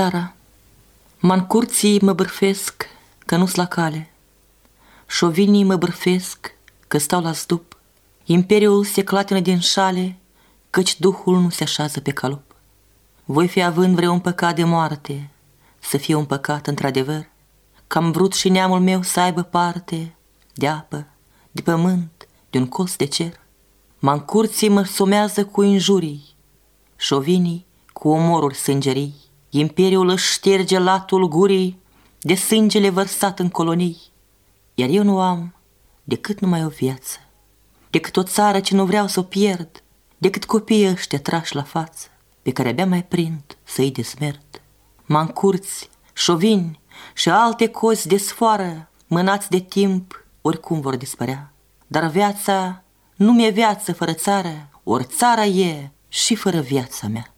țara. Mancurții mă bârfesc că nu-s la cale. Șovinii mă bârfesc că stau la zdup. Imperiul se clatină din șale Căci Duhul nu se așează pe calup. Voi fi având vreun păcat de moarte Să fie un păcat într-adevăr? Că am vrut și neamul meu să aibă parte De apă, de pământ, de un cos de cer. Mancurții mă sumează cu injurii Șovinii cu omoruri sângerii Imperiul își șterge latul gurii De sângele vărsat în colonii Iar eu nu am decât numai o viață Decât o țară ce nu vreau să o pierd Decât copiii ăștia trași la față Pe care abia mai prind să-i desmerd Mancurți, șovini și alte cozi desfoară Mânați de timp oricum vor dispărea. Dar viața nu mi-e viață fără țară Ori țara e și fără viața mea